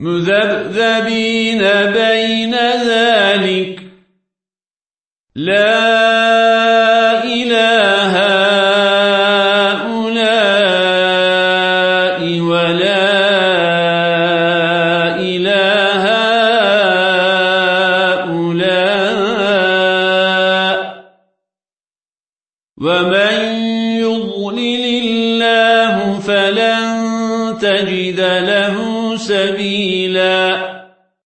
مذبذبين بين ذلك. لا إله هؤلاء ولا إله هؤلاء. ومن يضلل الله فلن تجد له سبيلا.